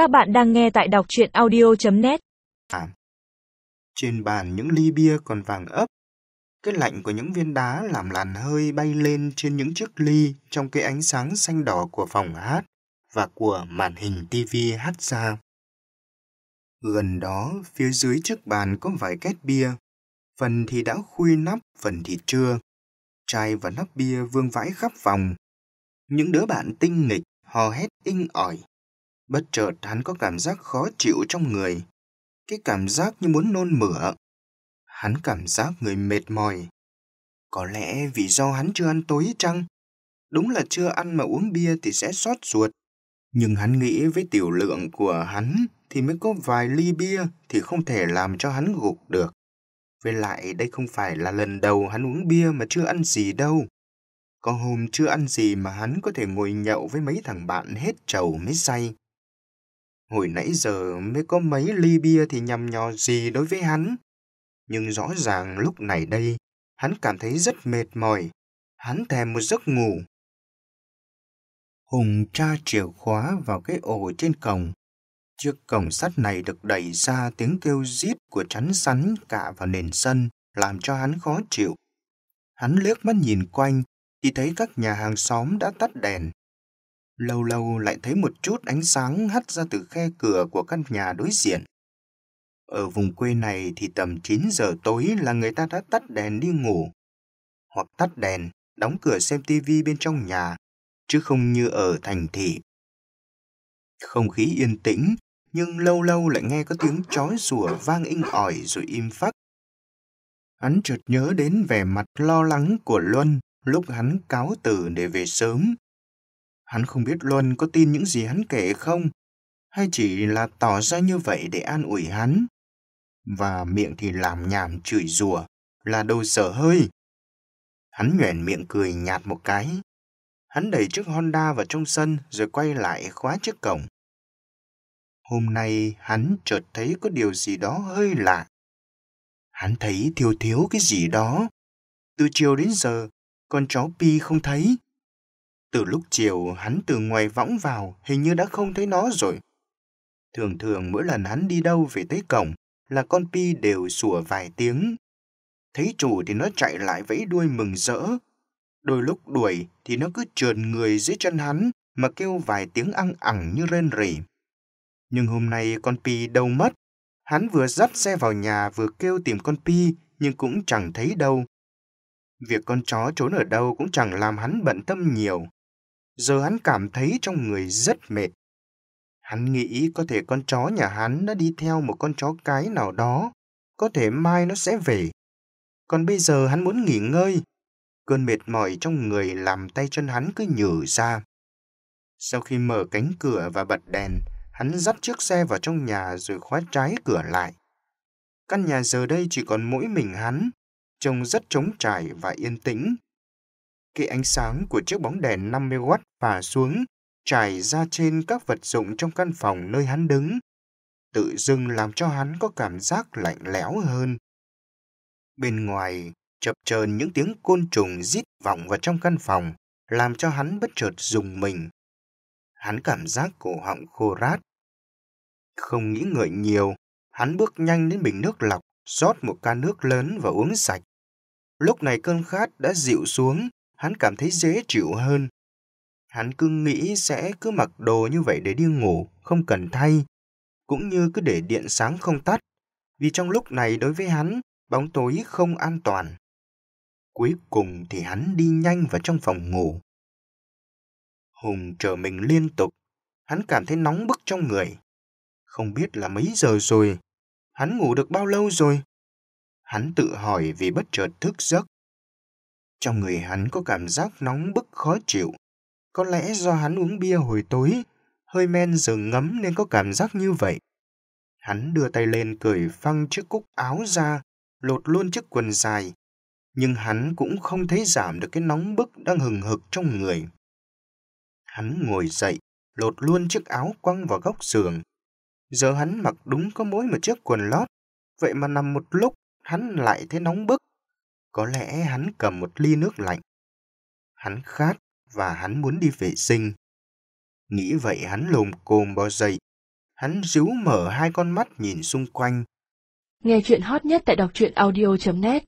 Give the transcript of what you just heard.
Các bạn đang nghe tại đọc truyện audio.net. À. Trên bàn những ly bia còn vàng ấp. Cái lạnh của những viên đá làm làn hơi bay lên trên những chiếc ly trong cái ánh sáng xanh đỏ của phòng hát và của màn hình tivi hát ra. Gần đó, phía dưới chiếc bàn có vài két bia. Phần thì đã khui nắp, phần thì chưa. Chai và nắp bia vương vãi khắp phòng. Những đứa bạn tinh nghịch hò hét inh ỏi. Bất chợt hắn có cảm giác khó chịu trong người. Cái cảm giác như muốn nôn mửa. Hắn cảm giác người mệt mỏi. Có lẽ vì do hắn chưa ăn tối chăng? Đúng là chưa ăn mà uống bia thì sẽ xót ruột. Nhưng hắn nghĩ với tiểu lượng của hắn thì mới có vài ly bia thì không thể làm cho hắn gục được. Với lại đây không phải là lần đầu hắn uống bia mà chưa ăn gì đâu. Có hôm chưa ăn gì mà hắn có thể ngồi nhậu với mấy thằng bạn hết trầu mới say. Hồi nãy giờ mới có mấy ly bia thì nhằm nhò gì đối với hắn. Nhưng rõ ràng lúc này đây, hắn cảm thấy rất mệt mỏi. Hắn thèm một giấc ngủ. Hùng tra chìa khóa vào cái ổ trên cổng. Chiếc cổng sắt này được đẩy ra tiếng kêu rít của chắn sắn cả vào nền sân, làm cho hắn khó chịu. Hắn liếc mắt nhìn quanh, thì thấy các nhà hàng xóm đã tắt đèn. Lâu lâu lại thấy một chút ánh sáng hắt ra từ khe cửa của căn nhà đối diện. Ở vùng quê này thì tầm 9 giờ tối là người ta đã tắt đèn đi ngủ. Hoặc tắt đèn, đóng cửa xem tivi bên trong nhà, chứ không như ở thành thị. Không khí yên tĩnh, nhưng lâu lâu lại nghe có tiếng chó sủa vang inh ỏi rồi im phắc. Hắn chợt nhớ đến vẻ mặt lo lắng của Luân lúc hắn cáo từ để về sớm. Hắn không biết Luân có tin những gì hắn kể không, hay chỉ là tỏ ra như vậy để an ủi hắn. Và miệng thì làm nhảm chửi rủa là đồ sở hơi. Hắn nhoẻn miệng cười nhạt một cái. Hắn đẩy chiếc Honda vào trong sân rồi quay lại khóa chiếc cổng. Hôm nay hắn chợt thấy có điều gì đó hơi lạ. Hắn thấy thiếu thiếu cái gì đó. Từ chiều đến giờ, con chó Pi không thấy. Từ lúc chiều hắn từ ngoài võng vào, hình như đã không thấy nó rồi. Thường thường mỗi lần hắn đi đâu về tới cổng là con Pi đều sủa vài tiếng. Thấy chủ thì nó chạy lại vẫy đuôi mừng rỡ. Đôi lúc đuổi thì nó cứ trườn người dưới chân hắn mà kêu vài tiếng ăn ẳng như rên rỉ. Nhưng hôm nay con Pi đâu mất. Hắn vừa dắt xe vào nhà vừa kêu tìm con Pi nhưng cũng chẳng thấy đâu. Việc con chó trốn ở đâu cũng chẳng làm hắn bận tâm nhiều. Giờ hắn cảm thấy trong người rất mệt. Hắn nghĩ có thể con chó nhà hắn đã đi theo một con chó cái nào đó. Có thể mai nó sẽ về. Còn bây giờ hắn muốn nghỉ ngơi. Cơn mệt mỏi trong người làm tay chân hắn cứ nhử ra. Sau khi mở cánh cửa và bật đèn, hắn dắt chiếc xe vào trong nhà rồi khóa trái cửa lại. Căn nhà giờ đây chỉ còn mỗi mình hắn, trông rất trống trải và yên tĩnh. Cái ánh sáng của chiếc bóng đèn 50W phả xuống, trải ra trên các vật dụng trong căn phòng nơi hắn đứng, tự dưng làm cho hắn có cảm giác lạnh lẽo hơn. Bên ngoài, chập chờn những tiếng côn trùng rít vọng vào trong căn phòng, làm cho hắn bất chợt dùng mình. Hắn cảm giác cổ họng khô rát. Không nghĩ ngợi nhiều, hắn bước nhanh đến bình nước lọc, rót một can nước lớn và uống sạch. Lúc này cơn khát đã dịu xuống, hắn cảm thấy dễ chịu hơn. Hắn cứ nghĩ sẽ cứ mặc đồ như vậy để đi ngủ, không cần thay, cũng như cứ để điện sáng không tắt, vì trong lúc này đối với hắn, bóng tối không an toàn. Cuối cùng thì hắn đi nhanh vào trong phòng ngủ. Hùng chờ mình liên tục, hắn cảm thấy nóng bức trong người. Không biết là mấy giờ rồi, hắn ngủ được bao lâu rồi? Hắn tự hỏi vì bất chợt thức giấc. Trong người hắn có cảm giác nóng bức khó chịu. Có lẽ do hắn uống bia hồi tối, hơi men rừng ngấm nên có cảm giác như vậy. Hắn đưa tay lên cởi phăng chiếc cúc áo ra, lột luôn chiếc quần dài. Nhưng hắn cũng không thấy giảm được cái nóng bức đang hừng hực trong người. Hắn ngồi dậy, lột luôn chiếc áo quăng vào góc giường. Giờ hắn mặc đúng có mỗi một chiếc quần lót, vậy mà nằm một lúc hắn lại thấy nóng bức. Có lẽ hắn cầm một ly nước lạnh. Hắn khát và hắn muốn đi vệ sinh. Nghĩ vậy hắn lồm cồm bò dậy. Hắn ríu mở hai con mắt nhìn xung quanh. Nghe chuyện hot nhất tại đọc truyện audio.net